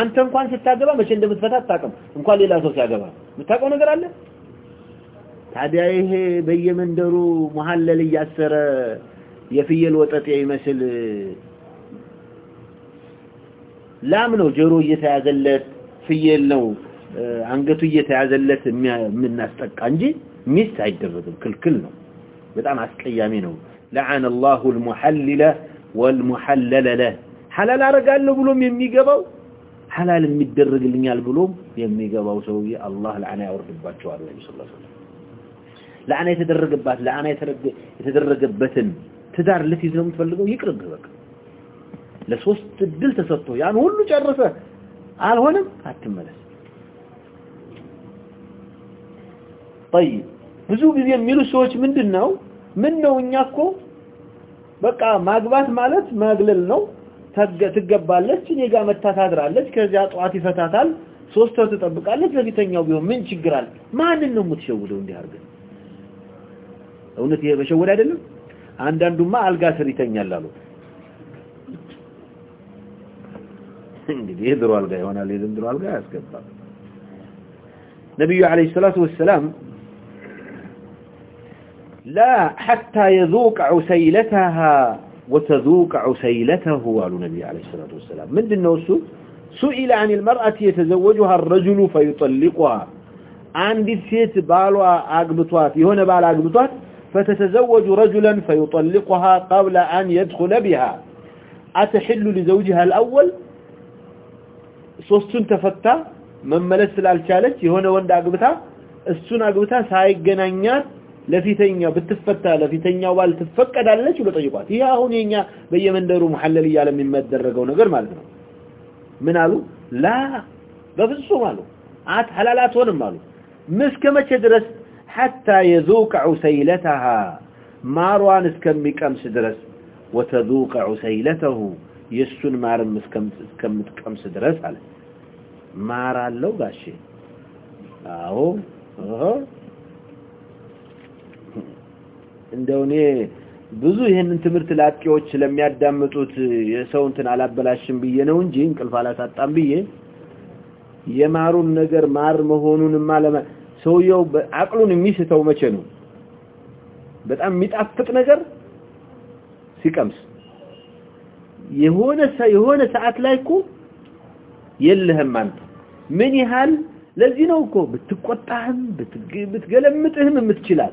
አንተ እንኳን ስታገባ መቼ እንደምትፈታ አታውቅም እንኳን ሌላ ሰው ሲያገባ የምታውቀው ነገር አለ ታዲያ ይሄ በየመንደሩ መሀለል እያሰረ የፍየል ወጠጤ ይመስል ላም ነው ጆሮ እየተያዘለት ፍየል ነው አንገቱ እየተያዘለት የምናስጠቃ እንጂ ሚስት አይደረግም ክልክል ነው በጣም አስቀያሚ ነው لعن الله المحلل والمحلل له حلال አረጋለሁ ብሎም የሚገባው حلال የሚደረግልኛል ብሎም የሚገባው ሰውዬ አላህ لعنه ያወርድባቸዋል ነብዩ ሰለላሁ ዐለይሂ ወሰለም لعنه የተደረገባት لعنه የተደረገበትን ትዳር ልትይዝ ነው የምትፈልገው ይቅርብ በቃ ለሶስት እድል ተሰጥቶ ያን ሁሉ ጨርሰ አልሆነም አትመለስ طيب ብዙ ጊዜ የሚሉ ሰዎች ምንድነው ምን ነው እኛ እኮ በቃ ማግባት ማለት ማግለል ነው ትገባለች እኔ ጋር መታታድራለች ከዚያ ጧት ይፈታታል ሶስት ወር ትጠብቃለች ለፊተኛው ቢሆን ምን ችግር አለ ማንን ነው የምትሸውደው እንዲህ አድርገን እውነት ይሄ መሸወድ አይደለም አንዳንዱማ አልጋ ስር ይተኛል አሉ እንግዲህ የድሮ አልጋ ይሆናል የዘንድሮ አልጋ ያስገባል ነቢዩ አለይሂ ሰላቱ ወሰላም لا حتى يذوق عسيلتها وتذوق عسيلته قال النبي عليه الصلاة والسلام من النوسو سئل عن المرأة يتزوجها الرجل فيطلقها عن دي سيت بالوا أقبطوات هنا بال أقبطوات فتتزوج رجلا فيطلقها قبل أن يدخل بها أتحل لزوجها الأول ሶስቱን ተፈታ መመለስ ስላልቻለች የሆነ ወንድ አግብታ እሱን አግብታ ሳይገናኛት ለፊተኛው በትፈታ ለፊተኛው ባል ትፈቀዳለች ብሎ ጠይቋት ይሄ አሁን የኛ በየመንደሩ መሐለል ይያለ የሚመደረገው ነገር ማለት ነው ምን አሉ ላ በፍጹም አሉ አት ሐላላት ሆነም አሉ ምስከመቸ ድረስ حتى يذوق عسيلتها ማሯን እስከሚቀምስ ድረስ وتذوق عسيلته የሱን ማር እስከምትቀምስ ድረስ አለ ማር አለው ጋሼ አዎ እህ እንደው እኔ ብዙ ይሄንን ትምህርት ላጥቂዎች ለሚያዳምጡት የሰው እንትን አላበላሽም ብዬ ነው እንጂ እንቅልፍ አላሳጣም ብዬ የማሩን ነገር ማር መሆኑንማ ለማ ሰውየው አቅሉን የሚስተው መቼ ነው በጣም የሚጣፍጥ ነገር ሲቀምስ የሆነ የሆነ ሰዓት ላይ እኮ የለህም አንተ ምን ያህል ለዚህ ነው እኮ ብትቆጣህም ብትገለምጥህም የምትችላል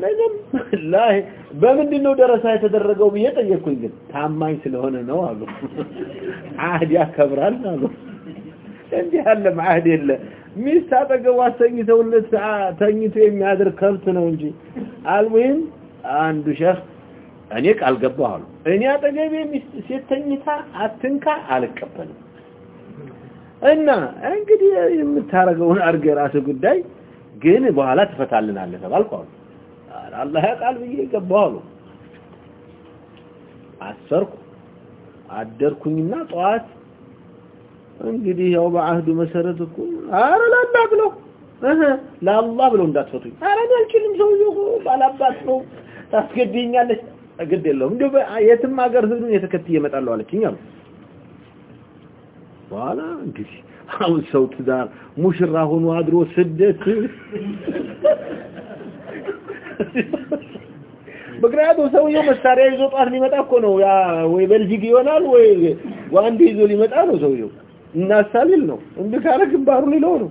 ምንም ላይ በምንድን ነው ደረሳ የተደረገው ብዬ ጠየቅኩኝ። ግን ታማኝ ስለሆነ ነው አሉ። አህድ ያከብራል አሉ። እንዲህ አለ ማህድ የለ ሚስት አጠገቧ አስተኝተውለት ተኝቶ የሚያድር ከብት ነው እንጂ አልሙሂም፣ አንዱ ሸህ እኔ ቃል ገባሁ አሉ። እኔ አጠገቤ ሚስት ሴት ተኝታ አትንካ አልቀበልም። እና እንግዲህ የምታረገውን አድርገህ የራስህ ጉዳይ ግን በኋላ ትፈታልናለህ ተባልኩ። አሁን ኧረ አላህ ያውቃል ብዬ ገባሁ አሉ። አሰርኩ አደርኩኝና ጠዋት እንግዲህ ያው በአህዱ መሰረት እኮ ኧረ ለአላህ ብለው ለአላህ ብለው እንዳትፈቱኝ። ኧረ እኔ አልችልም፣ ሰውዬው ባላባት ነው ታስገድኛለች። ግድ የለውም እንዲሁ የትም ሀገር ህዱን የተከትዬ እመጣለሁ አለችኝ አሉ። በኋላ እንግዲህ አሁን ሰው ትዳር ሙሽራ ሆኖ አድሮ ስደት ምክንያቱም ሰውየው መሳሪያ ይዞ ጧት ሊመጣ እኮ ነው። ያ ወይ በልጅግ ይሆናል ወይ ዋንድ ይዞ ሊመጣ ነው ሰውየው። እናሳልል ነው እንዲ ካለ ግንባሩ ሊለው ነው።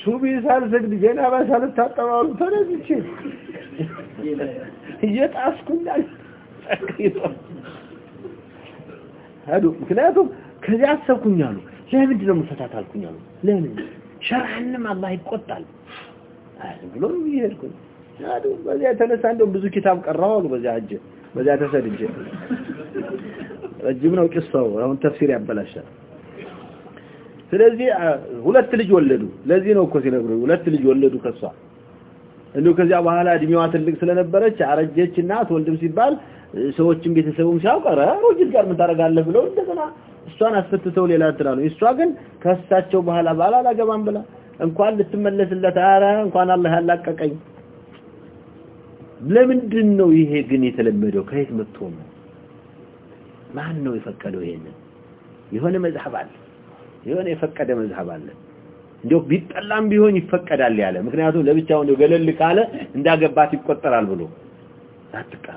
ሱቢ ሳልሰግድ ጀናባ ሳልታጠብ አሉ ተነስቼ እየጣስኩኛል። ምክንያቱም ከዚህ አሰብኩኝ አሉ ለምንድ ነው ምፈታት አልኩኝ አሉ ለምን ሸርዓንም አላህ ይቆጣል ብሎ ይሄድኩ በዚያ የተነሳ እንደውም ብዙ ኪታብ ቀራው አሉ በዚያ እጅ በዚያ ተሰድጀ ረጅም ነው ቅሳው አሁን ተፍሲር ያበላሻል ስለዚህ ሁለት ልጅ ወለዱ ለዚህ ነው እኮ ሲነግሩ ሁለት ልጅ ወለዱ ከሷ እንዲሁ ከዚያ በኋላ እድሜዋ ትልቅ ስለነበረች አረጀች እና ትወልድም ሲባል ሰዎችም ቤተሰቡም ሲያውቅ ኧረ ሮጅት ጋር ምን ታደርጋለህ ብለው እንደገና እሷን አስፈትተው ሌላ ትራ ነው እሷ ግን ከሳቸው በኋላ ባላ ላገባን ብላ እንኳን ልትመለስለት አረ እንኳን አላህ ያላቀቀኝ ለምንድን ነው ይሄ ግን የተለመደው ከየት መጥቶ ነው ማን ነው የፈቀደው ይሄንን የሆነ መዝሐብ አለ የሆነ የፈቀደ መዝሐብ አለ እንዲያው ቢጠላም ቢሆን ይፈቀዳል ያለ ምክንያቱም ለብቻው ነው ገለል ካለ እንዳገባት ይቆጠራል ብሎ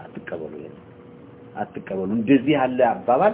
አትቀበሉ አትቀበሉ እንደዚህ ያለ አባባል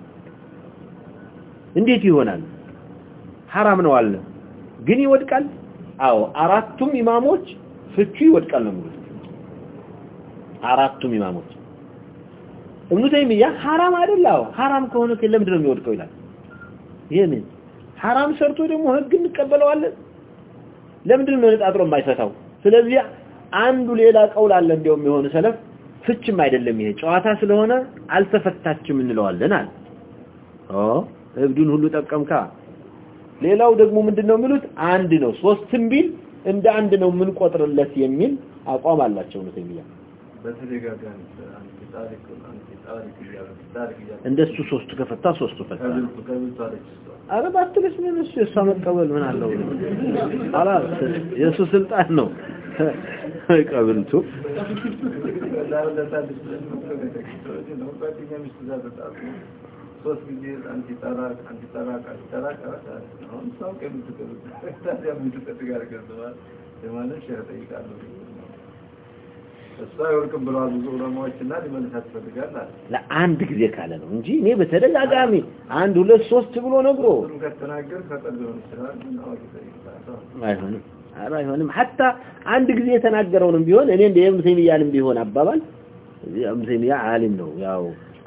እንዴት ይሆናል حرام ነው አለ ግን ይወድቃል አዎ አራቱም ኢማሞች ፍቺ ይወድቃል ነው ማለት አራቱም ኢማሞች እምነቴም ያ حرام አይደለው حرام ከሆነ ከለም ድረም ይወድቀው ይላል ይሄን حرام ሰርቶ ደግሞ ህግ እንቀበለዋለን ለምንድን ነው ለጣጥሮ የማይፈታው ስለዚህ አንዱ ሌላ ቀውል አለ እንደውም የሆነ ሰለፍ ፍችም አይደለም ይሄ ጨዋታ ስለሆነ አልተፈታችም እንለዋለን አለ ኦ እብዱን ሁሉ ተቀምካ ሌላው ደግሞ ምንድነው ምሉት አንድ ነው ሶስትም ቢል እንደ አንድ ነው ምን ቆጥረለስ የሚል አቋም አላቸው ነው ተብያ እንደሱ ሶስት ከፈታ ሶስቱ ፈታ አረ ባትልስ ምን እሱ የሳመቀበል ምን አለው አላስ የሱ ስልጣን ነው ቀብልቱ ዳር ደታ ነው አንድ ጊዜ ካለ ነው እንጂ እኔ በተደጋጋሚ አንድ ሁለት ሶስት ብሎ ነግሮ አይሆንም። ኧረ አይሆንም። ሀታ አንድ ጊዜ የተናገረውንም ቢሆን እኔ እንደ ኢብኑ ተይሚያንም ቢሆን አባባል ኢብኑ ተይሚያ አሊም ነው ያው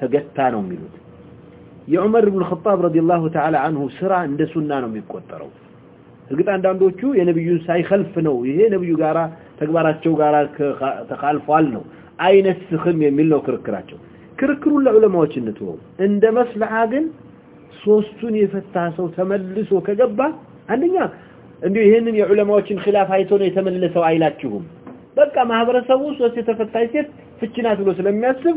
ተገታ ነው የሚሉት የዑመር ኢብኑ ኸጣብ ረዲየላሁ ተዓላ አንሁ ስራ እንደ ሱና ነው የሚቆጠረው እርግጥ አንዳንዶቹ የነብዩን ሳይኸልፍ ነው ይሄ ነብዩ ጋራ ተግባራቸው ጋራ ተካልፏል ነው አይነስህም የሚል ነው ክርክራቸው ክርክሩን ለዑለማዎች እንትወው እንደ መስልሐ ግን ሶስቱን የፈታ ሰው ተመልሶ ከገባ አንደኛ እንዲሁ ይህንን የዑለማዎችን ኺላፍ አይቶ ነው የተመለሰው አይላችሁም በቃ ማህበረሰቡ ሶስት የተፈታች ሴት ፍቺ ናት ብሎ ስለሚያስብ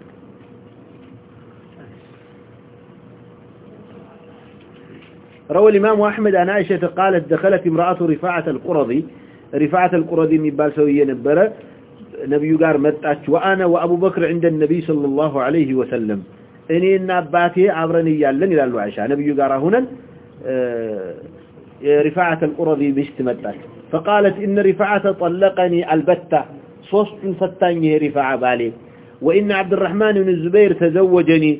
روى الإمام أحمد أن عائشة قالت دخلت امرأة رفاعة القرضي رفاعة القرضي من بالسوية نبرة نبي قار متأت وأنا وأبو بكر عند النبي صلى الله عليه وسلم إني إن أباتي عبرني يالن إلى الوعشاء نبي قار هنا رفاعة القرضي بشتمتت فقالت إن رفاعة طلقني البتة صوص فتاني رفاعة بالي وإن عبد الرحمن بن الزبير تزوجني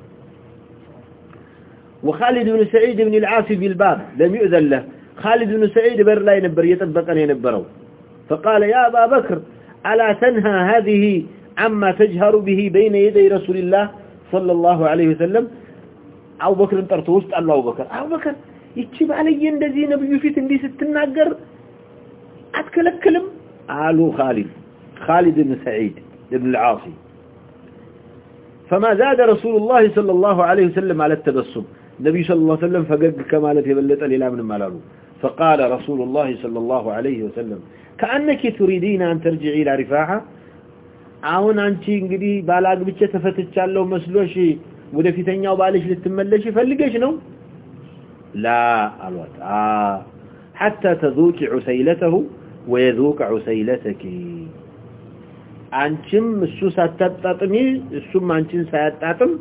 وخالد بن سعيد بن العاص في الباب لم يؤذن له خالد بن سعيد بر لا ينبر يطبقني ينبره فقال يا أبا بكر ألا تنهى هذه عما تجهر به بين يدي رسول الله صلى الله عليه وسلم أو بكر انترت وسط الله أو بكر أو بكر يتشب علي اندزي نبي فيت اندي ستناقر أتكلم قالوا خالد خالد بن سعيد بن العاصي فما زاد رسول الله صلى الله عليه وسلم على التبصب نبي صلى الله عليه وسلم فقد كما لا تبلت الى من ما لاو فقال رسول الله صلى الله عليه وسلم كانك تريدين ان ترجعي الى رفاعه اعون انت انقدي بالاغ بيت تفتش الله مسلو شي ود في تنياو بالش لتملشي فلقيش نو لا الوت حتى تذوق عسيلته ويذوق عسيلتك انتم مشو ساتططمي اسم انتم سايططم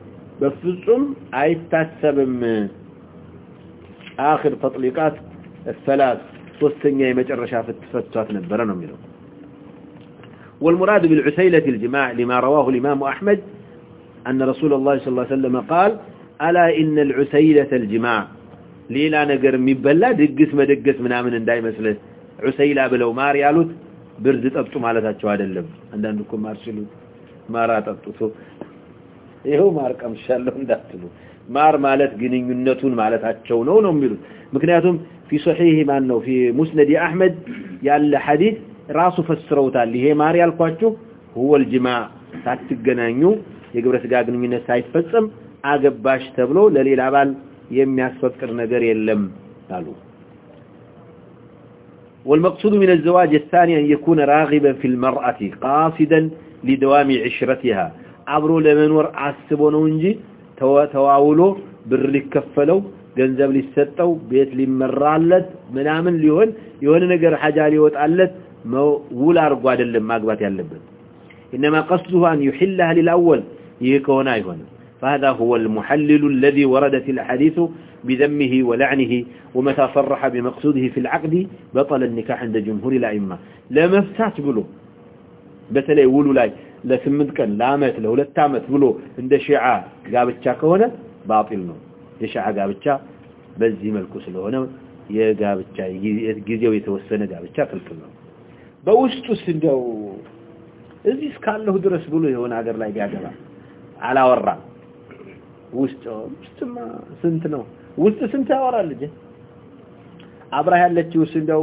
بفصوم አይታሰብም اخر تطليقات الثلاث ሶስተኛ የመጨረሻ ፍትፈቷት ነበር ነው የሚለው والمراد بالعسيله الجماع لما رواه الامام احمد ان رسول الله صلى الله عليه وسلم قال الا ان العسيله الجماع ليلى ነገር የሚበላ ድግስ መደገስ ምናምን እንዳይመስል ዑሰይላ ብለው ማር ያሉት ብርድ ጠብጡ ማለታቸው አይደለም አንዳንድ እኮ ማር ሲሉ ማራ ጠብጡ ይኸው ማር ቀምሻለሁ እንዳትሉ ማር ማለት ግንኙነቱን ማለታቸው ነው ነው የሚሉት ምክንያቱም في صحيح ማን ነው في مسند احمد ያለ ሐዲስ ራሱ ፈስረውታል ይሄ ማር ያልኳችሁ هو الجماع ሳትገናኙ የግብረ ስጋ ግንኙነት ሳይፈጸም አገባሽ ተብሎ ለሌላ ባል የሚያስፈቅድ ነገር የለም አሉ والمقصود من الزواج الثاني أن يكون راغبا في المرأة قاصدا لدوام عشرتها አብሮ ለመኖር አስቦ ነው እንጂ ተዋውሎ ብር ሊከፈለው ገንዘብ ሊሰጠው ቤት ሊመራለት ምናምን ሊሆን የሆነ ነገር ሐጃ ሊወጣለት ውል አድርጎ አይደለም ማግባት ያለበት انما قصده ان يحلها للاول يكون ايهون فهذا هو المحلل الذي وردت الحديث بذمه ولعنه ومتى صرح بمقصوده في العقد بطل النكاح عند جمهور الائمه لا مفتاح تقولوا بتلي ولو لاي ለስምንት ቀን ለአመት ለሁለት ዓመት ብሎ እንደ ሺዓ ጋብቻ ከሆነ ባጢል ነው የሺዓ ጋብቻ በዚህ መልኩ ስለሆነ የጋብቻ ጊዜው የተወሰነ ጋብቻ ክልክል ነው በውስጡስ እንደው እዚህ እስካለሁ ድረስ ብሎ የሆነ ሀገር ላይ ቢያገባ አላወራ ውስጥ ስንት ነው ውስጥ ስንት ያወራል ልጅ አብራህ ያለችው እንደው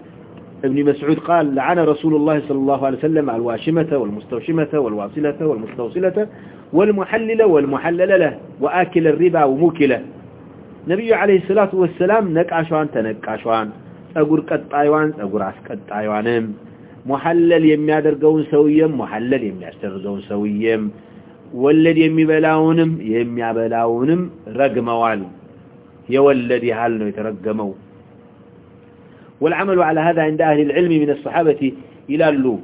ابن مسعود قال لعن رسول الله صلى الله عليه وسلم على الواشمة والمستوشمة والواصلة والمستوصلة والمحللة والمحللة له وآكل الربا وموكلة نبي عليه الصلاة والسلام نك عشوان تنك عشوان طايوان كالطايوان أقول عسك الطايوان محلل يمي عدرقون سويا محلل يمي عدرقون سويا والذي يمي بلاون يمي عبلاون رقموان يوالذي هالنو يترقمو والعمل على هذا عند أهل العلم من الصحابة إلى اللو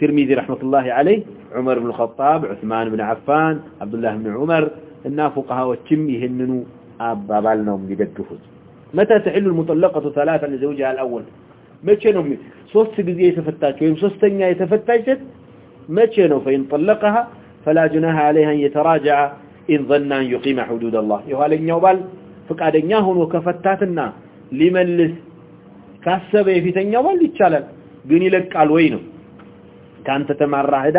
ترميذي رحمة الله عليه عمر بن الخطاب عثمان بن عفان عبد الله بن عمر النافقها والتم يهننوا أبابالنهم لبدفز متى تحل المطلقة ثلاثا لزوجها الأول متى نهم صوت قزية يتفتاج ويم صوت تنيا يتفتاجت متى نهم فإن طلقها فلا جناها عليها أن يتراجع إن ظن أن يقيم حدود الله يهالي نيوبال فقعد نياهن وكفتاتنا لمن لس ካሰበ የፊተኛው ባል ይቻላል ግን ይለቃል ወይ ነው ካንተ ተማራ ሄዳ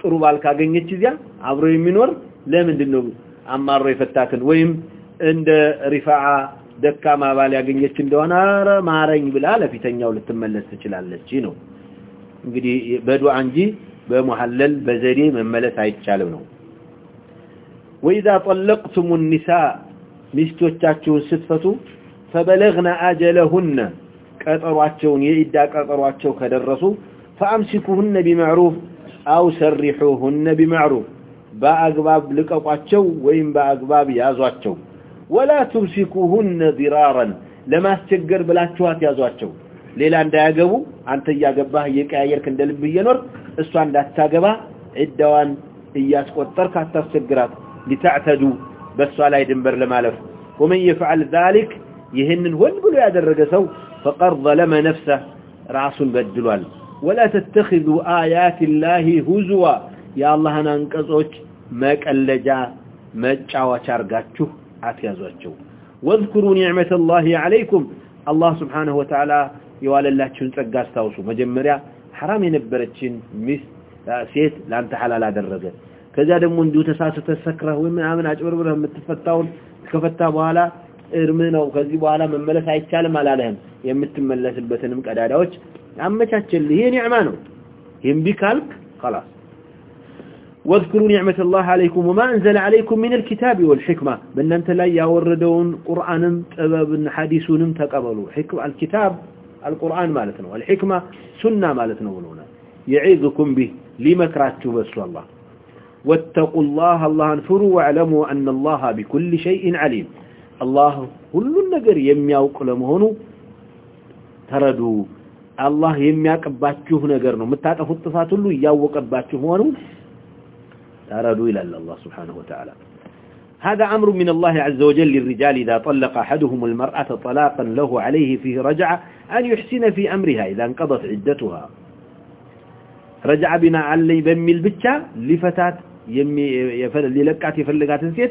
ጥሩ ባል ካገኘች እዚያ አብሮ የሚኖር ለምንድን ነው አማሮ የፈታትን ወይም እንደ ሪፋዓ ደካማ ባል ያገኘች እንደሆነ አረ ማረኝ ብላ ለፊተኛው ልትመለስ ትችላለች ነው እንግዲህ በዱአ እንጂ በመሐለል በዘዴ መመለስ አይቻልም ነው ወይዛ ጠለቅቱም النساء ሚስቶቻችሁን ስትፈቱ فبلغنا اجلهن ቀጠሯቸውን የኢዳ ቀጠሯቸው ከደረሱ ፈአምሲኩሁነ ቢማዕሩፍ አው ሰሪሑሁነ ቢማዕሩፍ በአግባብ ልቀቋቸው ወይም በአግባብ ያዟቸው ወላ ቱምሲኩሁነ ዲራራን ለማስቸገር ብላችኋት ያዟቸው ሌላ እንዳያገቡ አንተ እያገባህ እየቀያየርክ እንደ ልብ እየኖር እሷ እንዳታገባ ዒዳዋን እያስቆጠርክ አታስቸግራት ሊተዕተዱ በእሷ ላይ ድንበር ለማለፍ ወመን የፍዓል ዛሊክ ይህንን ሁን ብሎ ያደረገ ሰው فقر ظلم نفسه رأس بالدلال ولا تتخذوا آيات الله هزوا يا الله ننكزوك ماك اللجا ماكا وشارقاتشو عتيازواتشو واذكروا نعمة الله عليكم الله سبحانه وتعالى يوال الله تشون تقاستاوسو مجمريا حرامي نبرتشين مس سيت لانت حلالا درد كذا دمون دو تساسة السكرة ومن عامنا اجبر برهم التفتاون كفتا بوالا እርም ነው ከዚህ በኋላ መመለስ አይቻልም አላለህም የምትመለስበትንም ቀዳዳዎች አመቻቸልህ ይሄ ኒዕማ ነው ይህም ቢካልክ خلاص واذكروا نعمة الله عليكم وما أنزل عليكم من الكتاب والحكمة بأن أنت لا يوردون قرآن طبب حديث تقبلوا حكم الكتاب القرآن مالتنا والحكمة سنة مالتنا ولونا يعيذكم به لمكراتوا بس والله واتقوا الله الله انفروا واعلموا أن الله بكل شيء عليم አላህ ሁሉን ነገር የሚያውቅ ለመሆኑ ተረዱ። አላህ የሚያውቅባችሁ ነገር ነው። የምታጠፉት ጥፋት ሁሉ እያወቀባችሁ መሆኑ ተረዱ ይላል አላህ ሱብሓነሁ ወተዓላ። هذا أمر من الله عز وجل للرجال إذا طلق أحدهم المرأة طلاقا له عليه فيه رجعة أن يحسن في أمرها إذا انقضت عدتها رجع بنا علي بمي البتة لفتات يمي يلقات يفلقات السيد